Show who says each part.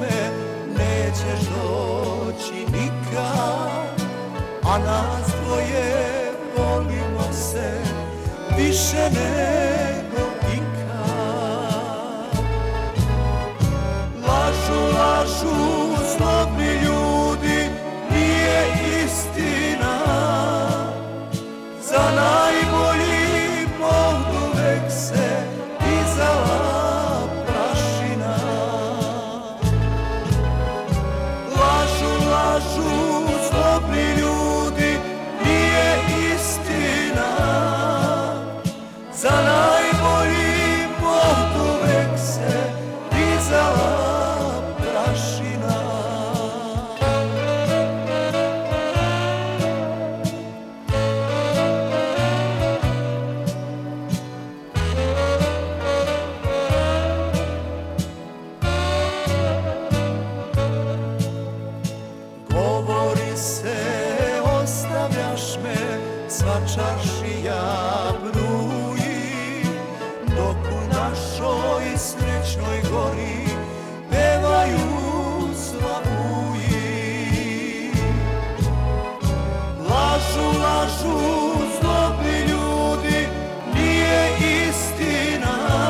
Speaker 1: me nećeš doći nikad A nas dvoje volimo se više ne se, ostavljaš me, sva čaršija bnuji, dok u našoj srećnoj gori